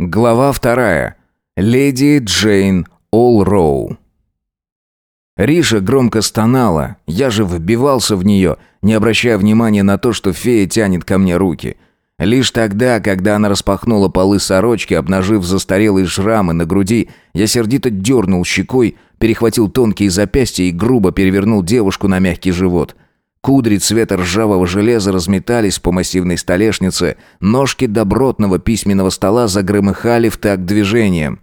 Глава вторая. Леди Джейн Олроу. Риша громко стонала, я же вбивался в нее, не обращая внимания на то, что фея тянет ко мне руки. Лишь тогда, когда она распахнула полы сорочки, обнажив застарелые шрамы на груди, я сердито дернул щекой, перехватил тонкие запястья и грубо перевернул девушку на мягкий живот – Кудри цвета ржавого железа разметались по массивной столешнице, ножки добротного письменного стола загромыхали в такт движением.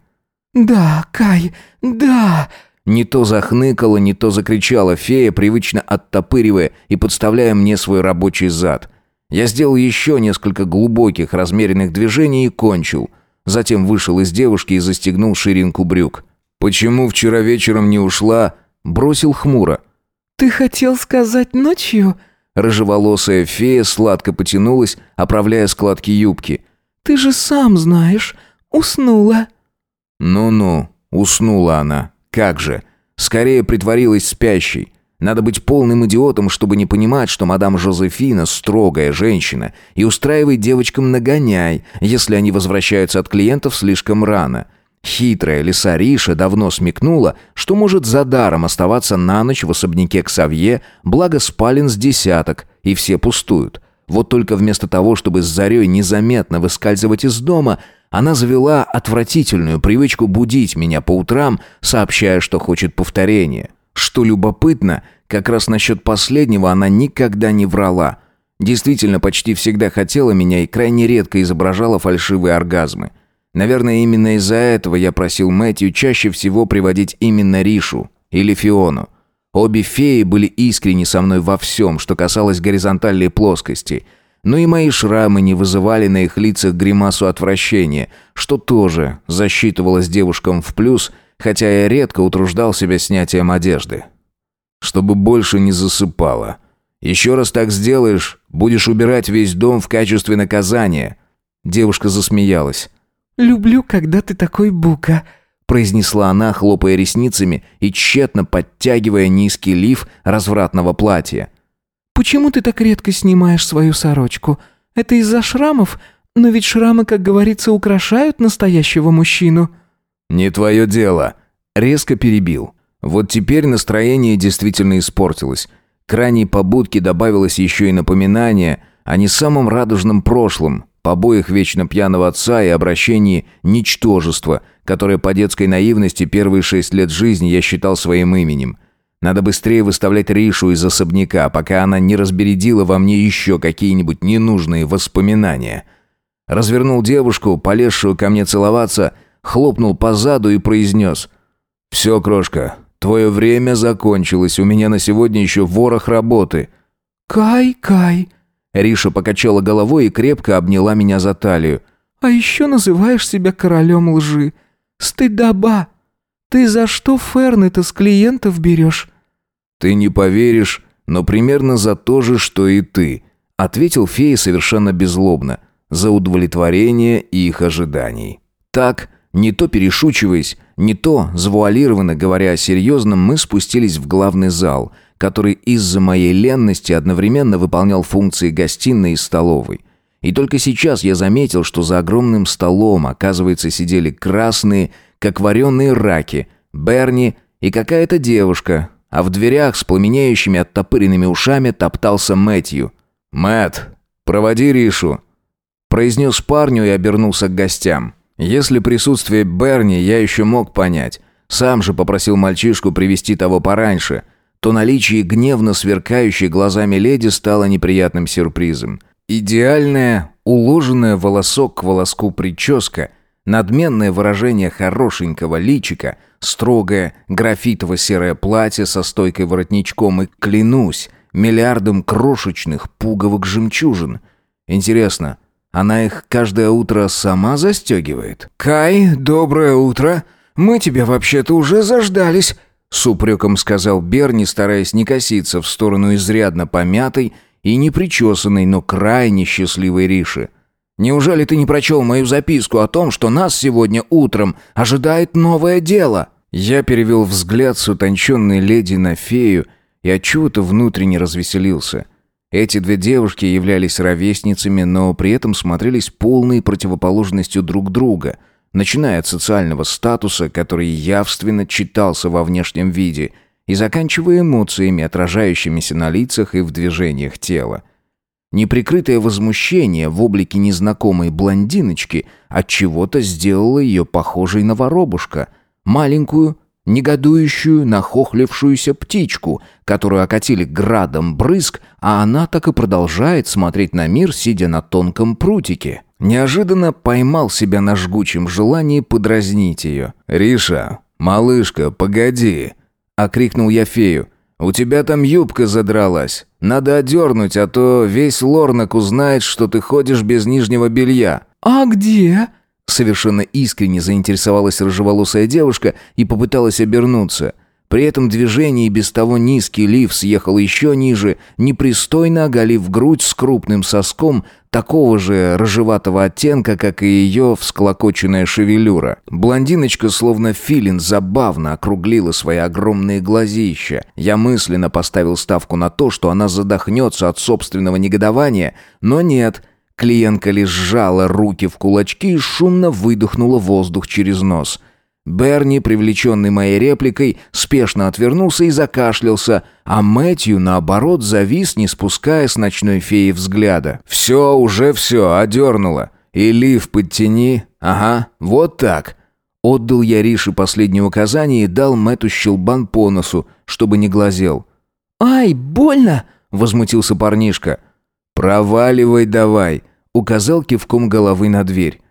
«Да, Кай, да!» Не то захныкала, не то закричала фея, привычно оттопыривая и подставляя мне свой рабочий зад. Я сделал еще несколько глубоких размеренных движений и кончил. Затем вышел из девушки и застегнул ширинку брюк. «Почему вчера вечером не ушла?» Бросил хмуро. «Ты хотел сказать ночью?» Рыжеволосая фея сладко потянулась, оправляя складки юбки. «Ты же сам знаешь, уснула». «Ну-ну, уснула она. Как же. Скорее притворилась спящей. Надо быть полным идиотом, чтобы не понимать, что мадам Жозефина строгая женщина и устраивает девочкам нагоняй, если они возвращаются от клиентов слишком рано. Хитрая лиса Риша давно смекнула, что может за даром оставаться на ночь в особняке Ксавье, благо спален с десяток, и все пустуют. Вот только вместо того, чтобы с зарей незаметно выскальзывать из дома, она завела отвратительную привычку будить меня по утрам, сообщая, что хочет повторения. Что любопытно, как раз насчет последнего она никогда не врала. Действительно, почти всегда хотела меня и крайне редко изображала фальшивые оргазмы. Наверное, именно из-за этого я просил Мэтью чаще всего приводить именно Ришу или Фиону. Обе феи были искренни со мной во всем, что касалось горизонтальной плоскости. Но и мои шрамы не вызывали на их лицах гримасу отвращения, что тоже засчитывалось девушкам в плюс, хотя я редко утруждал себя снятием одежды. Чтобы больше не засыпала. Еще раз так сделаешь, будешь убирать весь дом в качестве наказания. Девушка засмеялась. «Люблю, когда ты такой бука», — произнесла она, хлопая ресницами и тщетно подтягивая низкий лиф развратного платья. «Почему ты так редко снимаешь свою сорочку? Это из-за шрамов? Но ведь шрамы, как говорится, украшают настоящего мужчину». «Не твое дело», — резко перебил. Вот теперь настроение действительно испортилось. К ранней побудке добавилось еще и напоминание о не самом радужном прошлом, побоях вечно пьяного отца и обращении «ничтожества», которое по детской наивности первые шесть лет жизни я считал своим именем. Надо быстрее выставлять Ришу из особняка, пока она не разбередила во мне еще какие-нибудь ненужные воспоминания. Развернул девушку, полезшую ко мне целоваться, хлопнул по заду и произнес «Все, крошка, твое время закончилось, у меня на сегодня еще ворох работы». «Кай, Кай», Риша покачала головой и крепко обняла меня за талию. «А еще называешь себя королем лжи. Стыдоба! Ты за что ферны-то с клиентов берешь?» «Ты не поверишь, но примерно за то же, что и ты», ответил фея совершенно беззлобно, за удовлетворение их ожиданий. Так, не то перешучиваясь, не то, завуалированно говоря о серьезном, мы спустились в главный зал – который из-за моей ленности одновременно выполнял функции гостиной и столовой. И только сейчас я заметил, что за огромным столом, оказывается, сидели красные, как вареные раки, Берни и какая-то девушка, а в дверях с пламенеющими оттопыренными ушами топтался Мэтью. Мэт, проводи Ришу», — произнес парню и обернулся к гостям. Если присутствие Берни я еще мог понять, сам же попросил мальчишку привести того пораньше — то наличие гневно сверкающей глазами леди стало неприятным сюрпризом. Идеальная, уложенная волосок к волоску прическа, надменное выражение хорошенького личика, строгое графитово-серое платье со стойкой воротничком и, клянусь, миллиардом крошечных пуговок-жемчужин. Интересно, она их каждое утро сама застегивает? «Кай, доброе утро! Мы тебя вообще-то уже заждались!» С упреком сказал Берни, стараясь не коситься в сторону изрядно помятой и непричесанной, но крайне счастливой Риши. «Неужели ты не прочел мою записку о том, что нас сегодня утром ожидает новое дело?» Я перевел взгляд с утонченной леди на фею и отчего-то внутренне развеселился. Эти две девушки являлись ровесницами, но при этом смотрелись полной противоположностью друг друга, начиная от социального статуса, который явственно читался во внешнем виде, и заканчивая эмоциями, отражающимися на лицах и в движениях тела. Неприкрытое возмущение в облике незнакомой блондиночки от чего-то сделало ее похожей на воробушка, маленькую, негодующую, нахохлившуюся птичку, которую окатили градом брызг, а она так и продолжает смотреть на мир, сидя на тонком прутике. Неожиданно поймал себя на жгучем желании подразнить ее. «Риша, малышка, погоди!» — окрикнул я фею. «У тебя там юбка задралась. Надо одернуть, а то весь Лорнак узнает, что ты ходишь без нижнего белья». «А где?» Совершенно искренне заинтересовалась рыжеволосая девушка и попыталась обернуться. При этом движении без того низкий лиф съехал еще ниже, непристойно оголив грудь с крупным соском такого же рыжеватого оттенка, как и ее всклокоченная шевелюра. Блондиночка, словно филин, забавно округлила свои огромные глазища. Я мысленно поставил ставку на то, что она задохнется от собственного негодования, но нет — Клиентка лишь сжала руки в кулачки и шумно выдохнула воздух через нос. Берни, привлеченный моей репликой, спешно отвернулся и закашлялся, а Мэтью, наоборот, завис, не спуская с ночной феи взгляда. «Все, уже все, одернула. И лиф подтяни. Ага, вот так». Отдал я Рише последнее указание и дал Мэту щелбан по носу, чтобы не глазел. «Ай, больно!» — возмутился парнишка. «Проваливай давай», — указал кивком головы на дверь.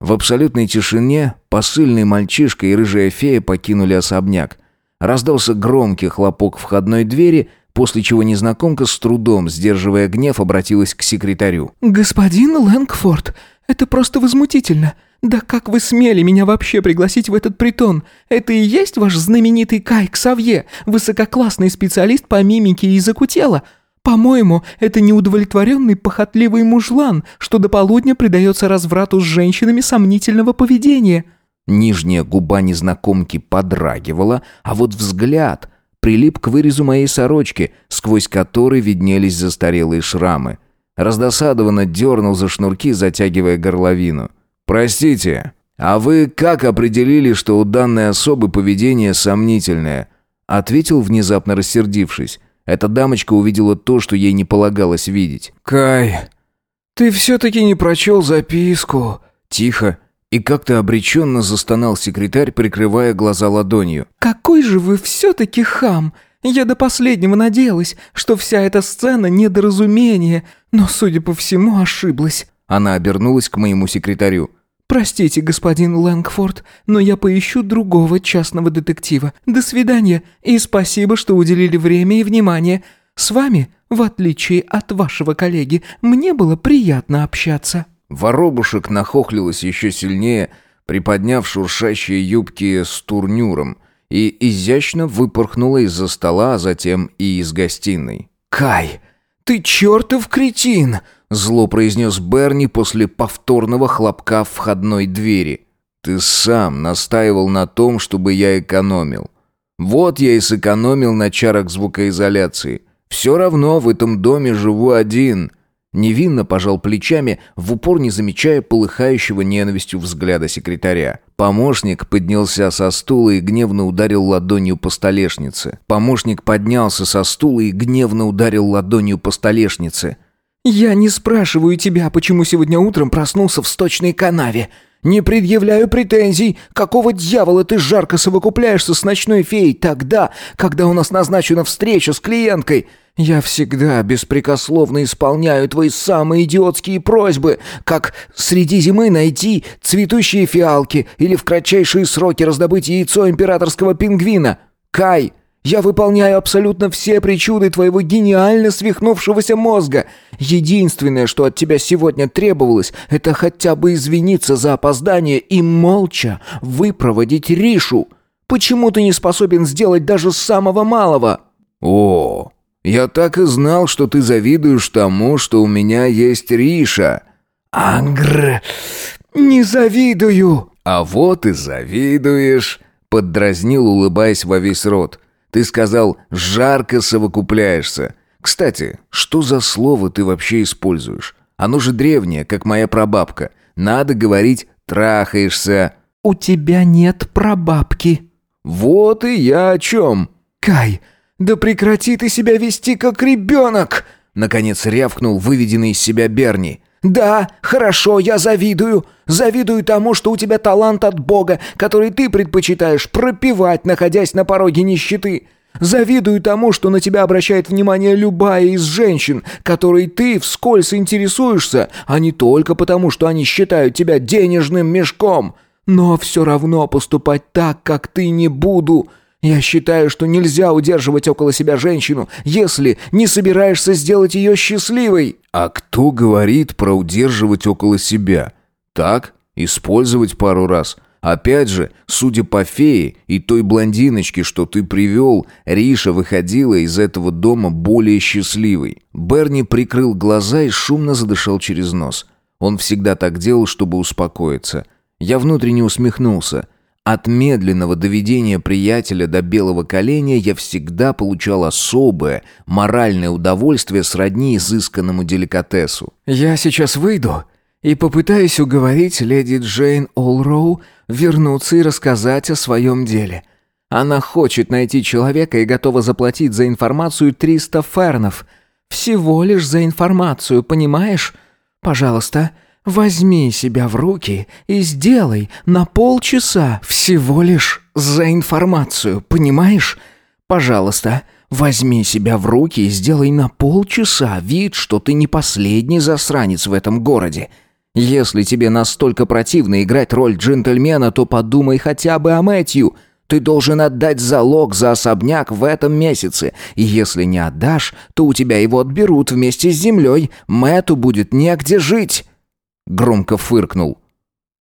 В абсолютной тишине посыльный мальчишка и рыжая фея покинули особняк. Раздался громкий хлопок входной двери, после чего незнакомка с трудом, сдерживая гнев, обратилась к секретарю. «Господин Лэнгфорд, это просто возмутительно. Да как вы смели меня вообще пригласить в этот притон? Это и есть ваш знаменитый Кай Ксавье, высококлассный специалист по мимике и языку тела?» По-моему, это неудовлетворенный похотливый мужлан, что до полудня предается разврату с женщинами сомнительного поведения». Нижняя губа незнакомки подрагивала, а вот взгляд прилип к вырезу моей сорочки, сквозь который виднелись застарелые шрамы. Раздосадованно дернул за шнурки, затягивая горловину. «Простите, а вы как определили, что у данной особы поведение сомнительное?» Ответил, внезапно рассердившись. Эта дамочка увидела то, что ей не полагалось видеть. «Кай, ты все-таки не прочел записку?» Тихо и как-то обреченно застонал секретарь, прикрывая глаза ладонью. «Какой же вы все-таки хам! Я до последнего надеялась, что вся эта сцена — недоразумение, но, судя по всему, ошиблась». Она обернулась к моему секретарю. «Простите, господин Лэнгфорд, но я поищу другого частного детектива. До свидания, и спасибо, что уделили время и внимание. С вами, в отличие от вашего коллеги, мне было приятно общаться». Воробушек нахохлилась еще сильнее, приподняв шуршащие юбки с турнюром, и изящно выпорхнула из-за стола, а затем и из гостиной. «Кай, ты чертов кретин!» Зло произнес Берни после повторного хлопка входной двери. «Ты сам настаивал на том, чтобы я экономил. Вот я и сэкономил на чарах звукоизоляции. Все равно в этом доме живу один». Невинно пожал плечами, в упор не замечая полыхающего ненавистью взгляда секретаря. Помощник поднялся со стула и гневно ударил ладонью по столешнице. Помощник поднялся со стула и гневно ударил ладонью по столешнице. «Я не спрашиваю тебя, почему сегодня утром проснулся в сточной канаве. Не предъявляю претензий. Какого дьявола ты жарко совокупляешься с ночной феей тогда, когда у нас назначена встреча с клиенткой? Я всегда беспрекословно исполняю твои самые идиотские просьбы, как среди зимы найти цветущие фиалки или в кратчайшие сроки раздобыть яйцо императорского пингвина. Кай!» Я выполняю абсолютно все причуды твоего гениально свихнувшегося мозга. Единственное, что от тебя сегодня требовалось, это хотя бы извиниться за опоздание и молча выпроводить Ришу. Почему ты не способен сделать даже самого малого? О, я так и знал, что ты завидуешь тому, что у меня есть Риша. Ангр, не завидую. А вот и завидуешь, поддразнил, улыбаясь во весь рот. Ты сказал «жарко совокупляешься». Кстати, что за слово ты вообще используешь? Оно же древнее, как моя прабабка. Надо говорить «трахаешься». «У тебя нет прабабки». «Вот и я о чем». «Кай, да прекрати ты себя вести как ребенок!» Наконец рявкнул выведенный из себя Берни. «Да, хорошо, я завидую. Завидую тому, что у тебя талант от Бога, который ты предпочитаешь пропивать, находясь на пороге нищеты. Завидую тому, что на тебя обращает внимание любая из женщин, которой ты вскользь интересуешься, а не только потому, что они считают тебя денежным мешком. Но все равно поступать так, как ты, не буду. Я считаю, что нельзя удерживать около себя женщину, если не собираешься сделать ее счастливой». «А кто говорит про удерживать около себя? Так, использовать пару раз». Опять же, судя по фее и той блондиночке, что ты привел, Риша выходила из этого дома более счастливой. Берни прикрыл глаза и шумно задышал через нос. Он всегда так делал, чтобы успокоиться. Я внутренне усмехнулся. От медленного доведения приятеля до белого коленя я всегда получал особое моральное удовольствие сродни изысканному деликатесу. «Я сейчас выйду и попытаюсь уговорить леди Джейн Олроу вернуться и рассказать о своем деле. Она хочет найти человека и готова заплатить за информацию 300 фернов. Всего лишь за информацию, понимаешь? Пожалуйста, возьми себя в руки и сделай на полчаса всего лишь за информацию, понимаешь? Пожалуйста, возьми себя в руки и сделай на полчаса вид, что ты не последний засранец в этом городе. Если тебе настолько противно играть роль джентльмена, то подумай хотя бы о Мэтью. Ты должен отдать залог за особняк в этом месяце. И если не отдашь, то у тебя его отберут вместе с землей. Мэту будет негде жить. Громко фыркнул.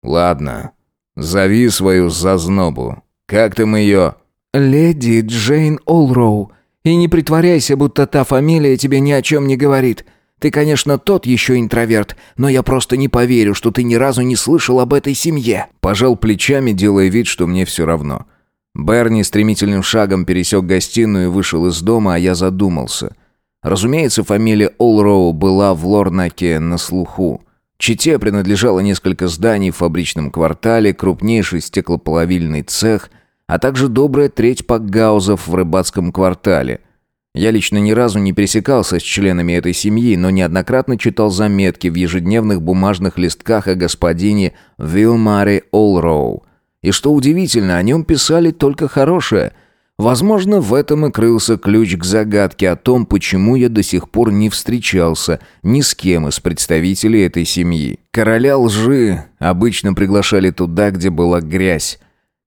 Ладно, зови свою зазнобу. Как там ее? Леди Джейн Олроу. И не притворяйся, будто та фамилия тебе ни о чем не говорит. Ты, конечно, тот еще интроверт, но я просто не поверю, что ты ни разу не слышал об этой семье». Пожал плечами, делая вид, что мне все равно. Берни стремительным шагом пересек гостиную и вышел из дома, а я задумался. Разумеется, фамилия Олроу была в Лорнаке на слуху. Чите принадлежало несколько зданий в фабричном квартале, крупнейший стеклоплавильный цех, а также добрая треть пакгаузов в рыбацком квартале – я лично ни разу не пересекался с членами этой семьи, но неоднократно читал заметки в ежедневных бумажных листках о господине Вилмаре Олроу. И что удивительно, о нем писали только хорошее. Возможно, в этом и крылся ключ к загадке о том, почему я до сих пор не встречался ни с кем из представителей этой семьи. Короля лжи обычно приглашали туда, где была грязь.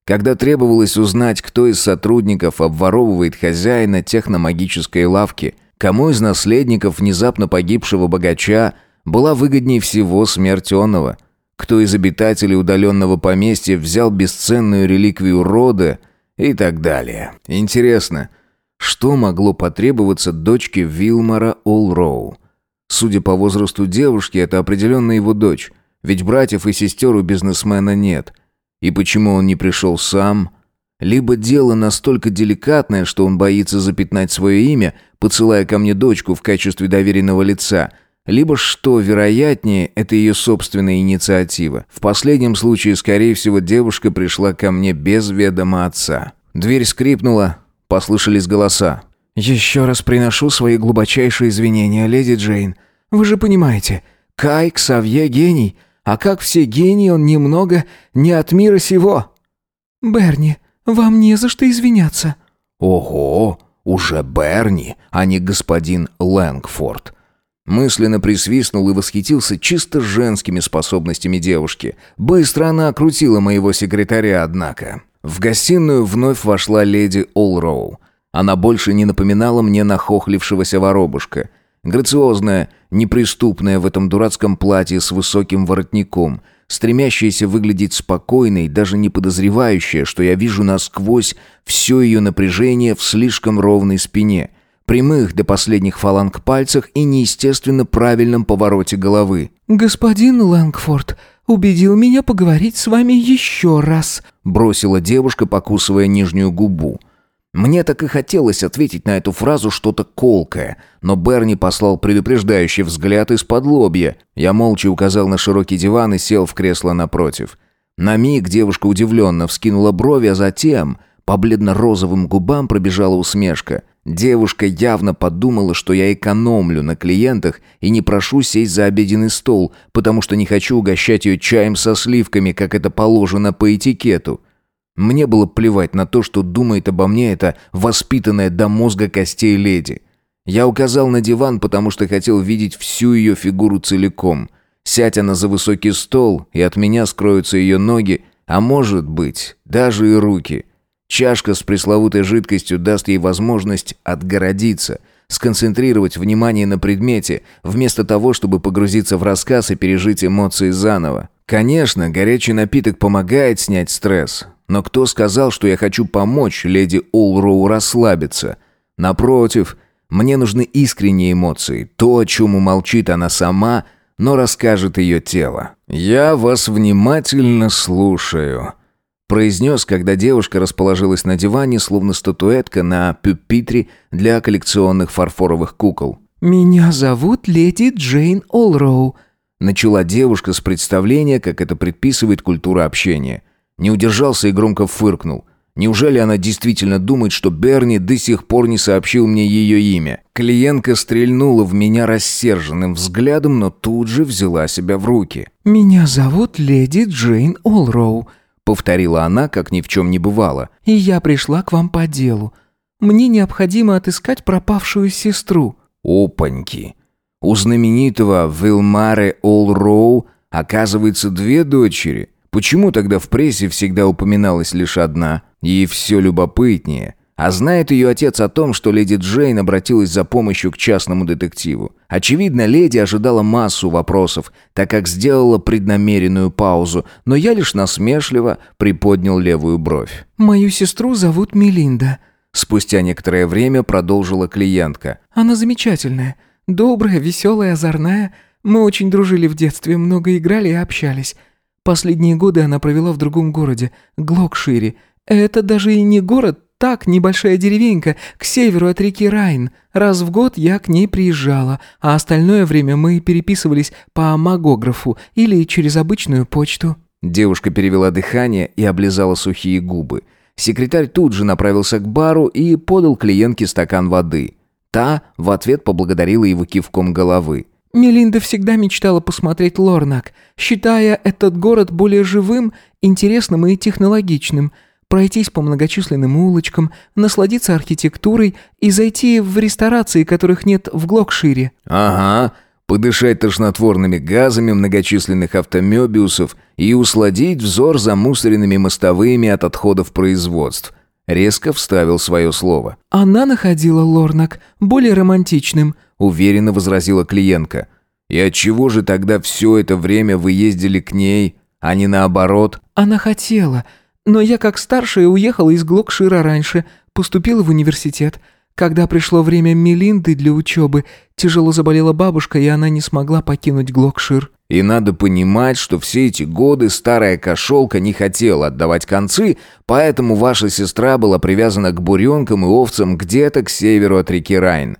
Когда требовалось узнать, кто из сотрудников обворовывает хозяина техномагической лавки, кому из наследников внезапно погибшего богача была выгоднее всего смерть оного, кто из обитателей удаленного поместья взял бесценную реликвию рода и так далее. Интересно, что могло потребоваться дочке Вилмара Олроу? Судя по возрасту девушки, это определенно его дочь, ведь братьев и сестер у бизнесмена нет – и почему он не пришел сам? Либо дело настолько деликатное, что он боится запятнать свое имя, посылая ко мне дочку в качестве доверенного лица, либо, что вероятнее, это ее собственная инициатива. В последнем случае, скорее всего, девушка пришла ко мне без ведома отца. Дверь скрипнула, послышались голоса. «Еще раз приношу свои глубочайшие извинения, леди Джейн. Вы же понимаете, Кай Ксавье гений, а как все гении, он немного не от мира сего». «Берни, вам не за что извиняться». «Ого, уже Берни, а не господин Лэнгфорд». Мысленно присвистнул и восхитился чисто женскими способностями девушки. Быстро она окрутила моего секретаря, однако. В гостиную вновь вошла леди Олроу. Она больше не напоминала мне нахохлившегося воробушка – Грациозная, неприступная в этом дурацком платье с высоким воротником, стремящаяся выглядеть спокойной, даже не подозревающая, что я вижу насквозь все ее напряжение в слишком ровной спине, прямых до последних фаланг пальцах и неестественно правильном повороте головы. «Господин Лэнгфорд убедил меня поговорить с вами еще раз», бросила девушка, покусывая нижнюю губу. Мне так и хотелось ответить на эту фразу что-то колкое, но Берни послал предупреждающий взгляд из-под лобья. Я молча указал на широкий диван и сел в кресло напротив. На миг девушка удивленно вскинула брови, а затем по бледно-розовым губам пробежала усмешка. Девушка явно подумала, что я экономлю на клиентах и не прошу сесть за обеденный стол, потому что не хочу угощать ее чаем со сливками, как это положено по этикету. Мне было плевать на то, что думает обо мне эта воспитанная до мозга костей леди. Я указал на диван, потому что хотел видеть всю ее фигуру целиком. Сядь она за высокий стол, и от меня скроются ее ноги, а может быть, даже и руки. Чашка с пресловутой жидкостью даст ей возможность отгородиться, сконцентрировать внимание на предмете, вместо того, чтобы погрузиться в рассказ и пережить эмоции заново. Конечно, горячий напиток помогает снять стресс, но кто сказал, что я хочу помочь леди Олроу расслабиться? Напротив, мне нужны искренние эмоции, то, о чем умолчит она сама, но расскажет ее тело. «Я вас внимательно слушаю», — произнес, когда девушка расположилась на диване, словно статуэтка на пюпитре для коллекционных фарфоровых кукол. «Меня зовут леди Джейн Олроу», — начала девушка с представления, как это предписывает культура общения — не удержался и громко фыркнул. Неужели она действительно думает, что Берни до сих пор не сообщил мне ее имя? Клиентка стрельнула в меня рассерженным взглядом, но тут же взяла себя в руки. «Меня зовут леди Джейн Олроу», — повторила она, как ни в чем не бывало. «И я пришла к вам по делу. Мне необходимо отыскать пропавшую сестру». «Опаньки! У знаменитого Вилмаре Олроу оказывается две дочери». Почему тогда в прессе всегда упоминалась лишь одна? И все любопытнее. А знает ее отец о том, что леди Джейн обратилась за помощью к частному детективу. Очевидно, леди ожидала массу вопросов, так как сделала преднамеренную паузу, но я лишь насмешливо приподнял левую бровь. «Мою сестру зовут Мелинда», — спустя некоторое время продолжила клиентка. «Она замечательная, добрая, веселая, озорная. Мы очень дружили в детстве, много играли и общались. Последние годы она провела в другом городе, Глокшире. Это даже и не город, так, небольшая деревенька, к северу от реки Райн. Раз в год я к ней приезжала, а остальное время мы переписывались по магографу или через обычную почту». Девушка перевела дыхание и облизала сухие губы. Секретарь тут же направился к бару и подал клиентке стакан воды. Та в ответ поблагодарила его кивком головы. Мелинда всегда мечтала посмотреть Лорнак, считая этот город более живым, интересным и технологичным, пройтись по многочисленным улочкам, насладиться архитектурой и зайти в ресторации, которых нет в Глокшире. «Ага», подышать тошнотворными газами многочисленных автомебиусов и усладить взор замусоренными мостовыми от отходов производств. Резко вставил свое слово. «Она находила Лорнак более романтичным», уверенно возразила клиентка. «И отчего же тогда все это время вы ездили к ней, а не наоборот?» «Она хотела, но я как старшая уехала из Глокшира раньше, поступила в университет. Когда пришло время Мелинды для учебы, тяжело заболела бабушка, и она не смогла покинуть Глокшир». И надо понимать, что все эти годы старая кошелка не хотела отдавать концы, поэтому ваша сестра была привязана к буренкам и овцам где-то к северу от реки Райн.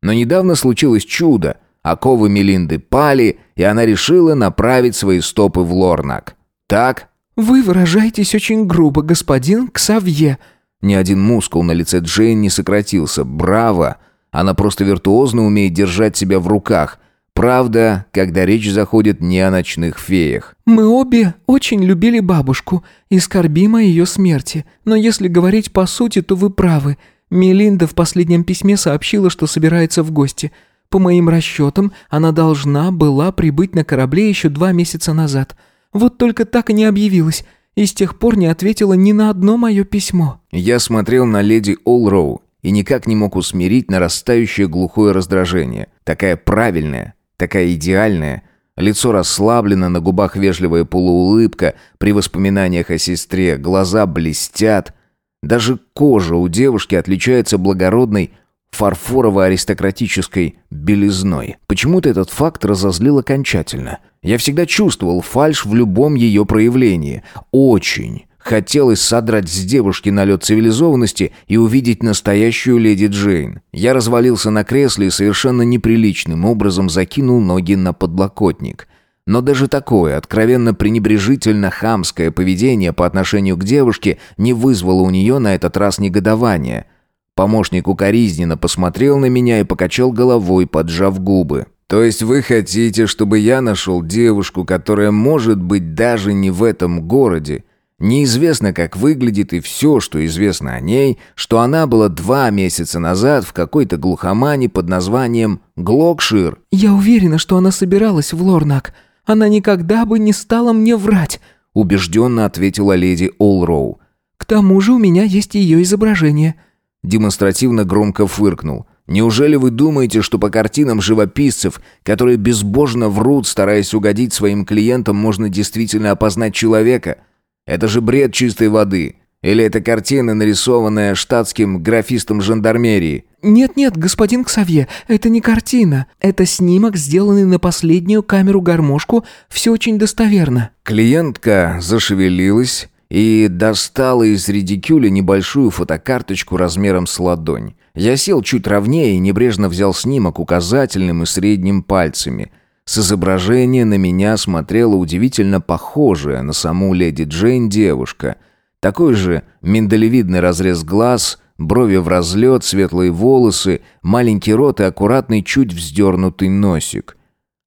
Но недавно случилось чудо. Оковы Мелинды пали, и она решила направить свои стопы в Лорнак. Так? «Вы выражаетесь очень грубо, господин Ксавье». Ни один мускул на лице Джейн не сократился. «Браво!» Она просто виртуозно умеет держать себя в руках. Правда, когда речь заходит не о ночных феях. «Мы обе очень любили бабушку и скорбим о ее смерти. Но если говорить по сути, то вы правы. Мелинда в последнем письме сообщила, что собирается в гости. По моим расчетам, она должна была прибыть на корабле еще два месяца назад. Вот только так и не объявилась, и с тех пор не ответила ни на одно мое письмо». Я смотрел на леди Олроу и никак не мог усмирить нарастающее глухое раздражение. Такая правильная, такая идеальная. Лицо расслаблено, на губах вежливая полуулыбка, при воспоминаниях о сестре глаза блестят. Даже кожа у девушки отличается благородной фарфорово-аристократической белизной. Почему-то этот факт разозлил окончательно. Я всегда чувствовал фальшь в любом ее проявлении. Очень, Хотелось содрать с девушки налет цивилизованности и увидеть настоящую леди Джейн. Я развалился на кресле и совершенно неприличным образом закинул ноги на подлокотник. Но даже такое откровенно пренебрежительно хамское поведение по отношению к девушке не вызвало у нее на этот раз негодования. Помощник укоризненно посмотрел на меня и покачал головой, поджав губы. «То есть вы хотите, чтобы я нашел девушку, которая может быть даже не в этом городе, Неизвестно, как выглядит и все, что известно о ней, что она была два месяца назад в какой-то глухомане под названием Глокшир. «Я уверена, что она собиралась в Лорнак. Она никогда бы не стала мне врать», — убежденно ответила леди Олроу. «К тому же у меня есть ее изображение». Демонстративно громко фыркнул. «Неужели вы думаете, что по картинам живописцев, которые безбожно врут, стараясь угодить своим клиентам, можно действительно опознать человека?» Это же бред чистой воды. Или это картина, нарисованная штатским графистом жандармерии? Нет-нет, господин Ксавье, это не картина. Это снимок, сделанный на последнюю камеру-гармошку. Все очень достоверно. Клиентка зашевелилась и достала из редикюля небольшую фотокарточку размером с ладонь. Я сел чуть ровнее и небрежно взял снимок указательным и средним пальцами – с изображения на меня смотрела удивительно похожая на саму леди Джейн девушка. Такой же миндалевидный разрез глаз, брови в разлет, светлые волосы, маленький рот и аккуратный, чуть вздернутый носик.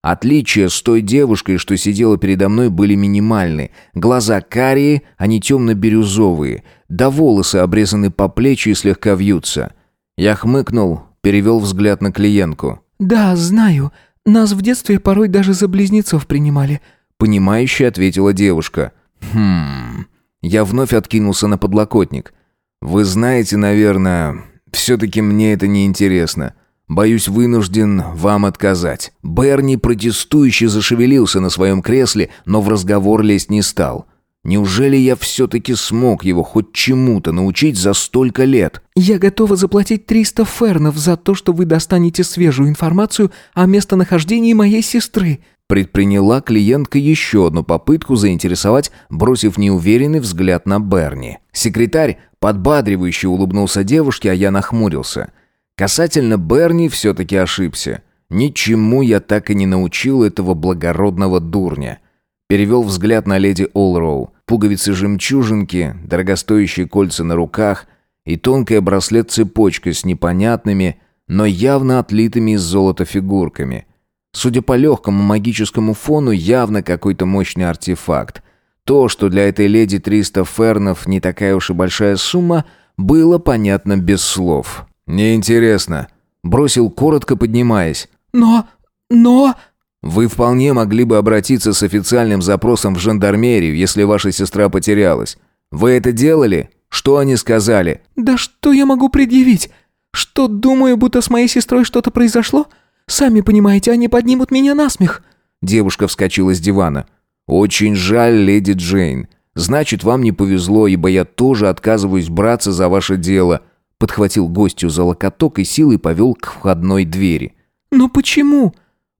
Отличия с той девушкой, что сидела передо мной, были минимальны. Глаза карие, а не темно-бирюзовые. Да волосы обрезаны по плечи и слегка вьются. Я хмыкнул, перевел взгляд на клиентку. «Да, знаю. Нас в детстве порой даже за близнецов принимали», — понимающе ответила девушка. «Хм...» Я вновь откинулся на подлокотник. «Вы знаете, наверное, все-таки мне это не интересно. Боюсь, вынужден вам отказать». Берни протестующе зашевелился на своем кресле, но в разговор лезть не стал. Неужели я все-таки смог его хоть чему-то научить за столько лет? Я готова заплатить 300 фернов за то, что вы достанете свежую информацию о местонахождении моей сестры. Предприняла клиентка еще одну попытку заинтересовать, бросив неуверенный взгляд на Берни. Секретарь подбадривающе улыбнулся девушке, а я нахмурился. Касательно Берни все-таки ошибся. Ничему я так и не научил этого благородного дурня. Перевел взгляд на леди Олроу. Пуговицы-жемчужинки, дорогостоящие кольца на руках и тонкая браслет-цепочка с непонятными, но явно отлитыми из золота фигурками. Судя по легкому магическому фону, явно какой-то мощный артефакт. То, что для этой леди 300 фернов не такая уж и большая сумма, было понятно без слов. «Неинтересно», — бросил коротко, поднимаясь. «Но... но...» Вы вполне могли бы обратиться с официальным запросом в жандармерию, если ваша сестра потерялась. Вы это делали? Что они сказали? Да что я могу предъявить? Что думаю, будто с моей сестрой что-то произошло? Сами понимаете, они поднимут меня на смех. Девушка вскочила с дивана. Очень жаль, леди Джейн. Значит, вам не повезло, ибо я тоже отказываюсь браться за ваше дело. Подхватил гостью за локоток и силой повел к входной двери. Но почему?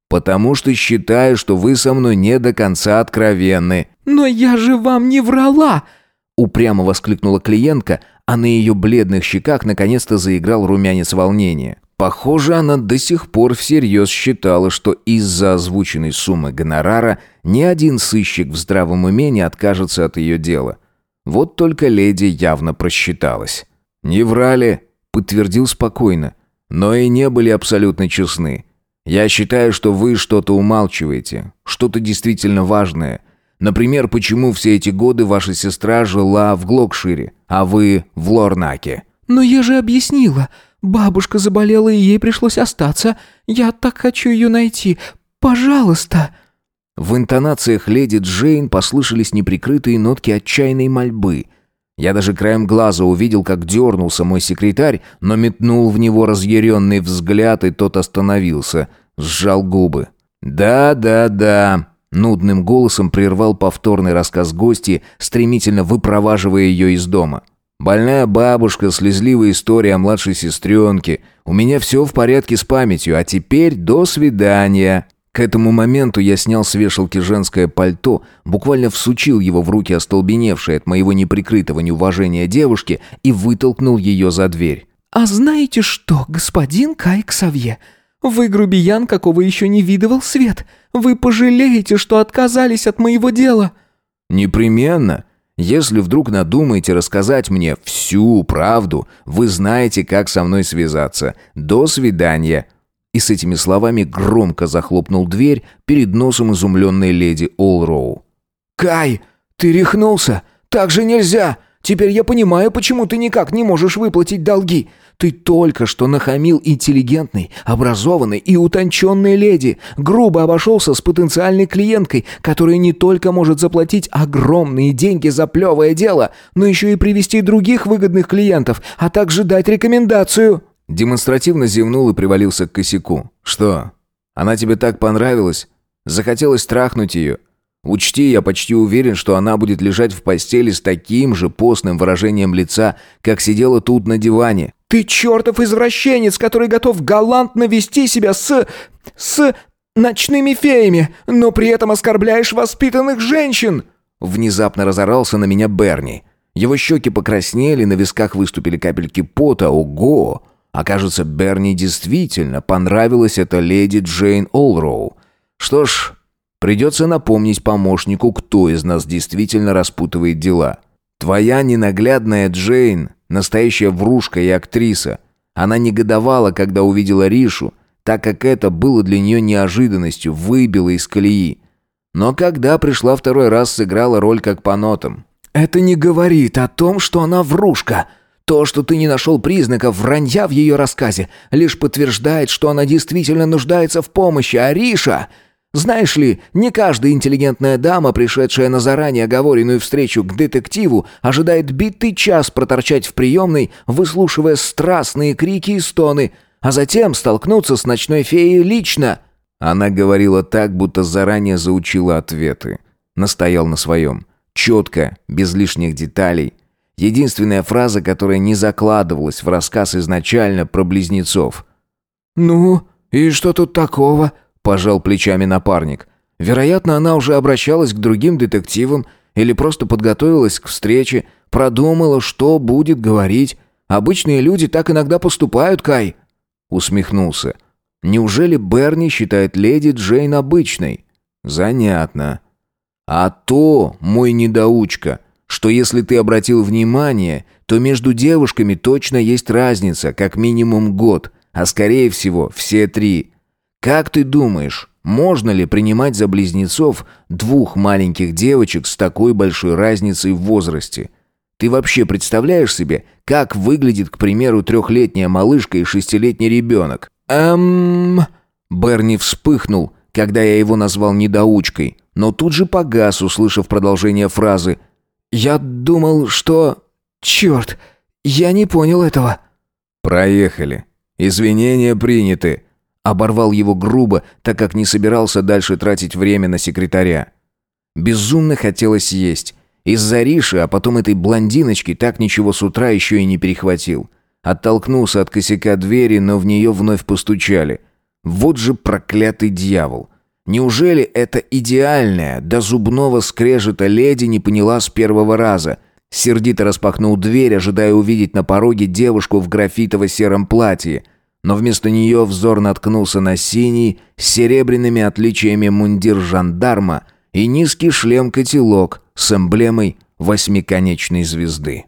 «Потому что считаю, что вы со мной не до конца откровенны». «Но я же вам не врала!» Упрямо воскликнула клиентка, а на ее бледных щеках наконец-то заиграл румянец волнения. Похоже, она до сих пор всерьез считала, что из-за озвученной суммы гонорара ни один сыщик в здравом уме не откажется от ее дела. Вот только леди явно просчиталась. «Не врали», — подтвердил спокойно, но и не были абсолютно честны. Я считаю, что вы что-то умалчиваете, что-то действительно важное. Например, почему все эти годы ваша сестра жила в Глокшире, а вы в Лорнаке? Но я же объяснила. Бабушка заболела, и ей пришлось остаться. Я так хочу ее найти. Пожалуйста. В интонациях леди Джейн послышались неприкрытые нотки отчаянной мольбы – я даже краем глаза увидел, как дернулся мой секретарь, но метнул в него разъяренный взгляд, и тот остановился, сжал губы. «Да, да, да», — нудным голосом прервал повторный рассказ гости, стремительно выпроваживая ее из дома. «Больная бабушка, слезливая история о младшей сестренке. У меня все в порядке с памятью, а теперь до свидания». К этому моменту я снял с вешалки женское пальто, буквально всучил его в руки остолбеневшей от моего неприкрытого неуважения девушки и вытолкнул ее за дверь. «А знаете что, господин Кай Ксавье? Вы грубиян, какого еще не видывал свет. Вы пожалеете, что отказались от моего дела». «Непременно. Если вдруг надумаете рассказать мне всю правду, вы знаете, как со мной связаться. До свидания» и с этими словами громко захлопнул дверь перед носом изумленной леди Олроу. «Кай, ты рехнулся? Так же нельзя! Теперь я понимаю, почему ты никак не можешь выплатить долги. Ты только что нахамил интеллигентной, образованной и утонченной леди, грубо обошелся с потенциальной клиенткой, которая не только может заплатить огромные деньги за плевое дело, но еще и привести других выгодных клиентов, а также дать рекомендацию». Демонстративно зевнул и привалился к косяку. «Что? Она тебе так понравилась? Захотелось трахнуть ее? Учти, я почти уверен, что она будет лежать в постели с таким же постным выражением лица, как сидела тут на диване». «Ты чертов извращенец, который готов галантно вести себя с... с... ночными феями, но при этом оскорбляешь воспитанных женщин!» Внезапно разорался на меня Берни. Его щеки покраснели, на висках выступили капельки пота. Ого! Окажется, Берни действительно понравилась эта леди Джейн Олроу. Что ж, придется напомнить помощнику, кто из нас действительно распутывает дела. Твоя ненаглядная Джейн – настоящая врушка и актриса. Она негодовала, когда увидела Ришу, так как это было для нее неожиданностью, выбило из колеи. Но когда пришла второй раз, сыграла роль как по нотам. «Это не говорит о том, что она врушка», то, что ты не нашел признаков вранья в ее рассказе, лишь подтверждает, что она действительно нуждается в помощи, Ариша. Знаешь ли, не каждая интеллигентная дама, пришедшая на заранее оговоренную встречу к детективу, ожидает битый час проторчать в приемной, выслушивая страстные крики и стоны, а затем столкнуться с ночной феей лично». Она говорила так, будто заранее заучила ответы. Настоял на своем. Четко, без лишних деталей. Единственная фраза, которая не закладывалась в рассказ изначально про близнецов. «Ну, и что тут такого?» – пожал плечами напарник. Вероятно, она уже обращалась к другим детективам или просто подготовилась к встрече, продумала, что будет говорить. Обычные люди так иногда поступают, Кай. Усмехнулся. Неужели Берни считает леди Джейн обычной? Занятно. А то, мой недоучка, что если ты обратил внимание, то между девушками точно есть разница, как минимум год, а скорее всего все три. Как ты думаешь, можно ли принимать за близнецов двух маленьких девочек с такой большой разницей в возрасте? Ты вообще представляешь себе, как выглядит, к примеру, трехлетняя малышка и шестилетний ребенок? Эм... Берни вспыхнул, когда я его назвал недоучкой, но тут же погас, услышав продолжение фразы – «Я думал, что... Черт, я не понял этого». «Проехали. Извинения приняты». Оборвал его грубо, так как не собирался дальше тратить время на секретаря. Безумно хотелось есть. Из-за Риши, а потом этой блондиночки так ничего с утра еще и не перехватил. Оттолкнулся от косяка двери, но в нее вновь постучали. Вот же проклятый дьявол. Неужели эта идеальная, до зубного скрежета леди не поняла с первого раза? Сердито распахнул дверь, ожидая увидеть на пороге девушку в графитово-сером платье. Но вместо нее взор наткнулся на синий, с серебряными отличиями мундир жандарма и низкий шлем-котелок с эмблемой восьмиконечной звезды.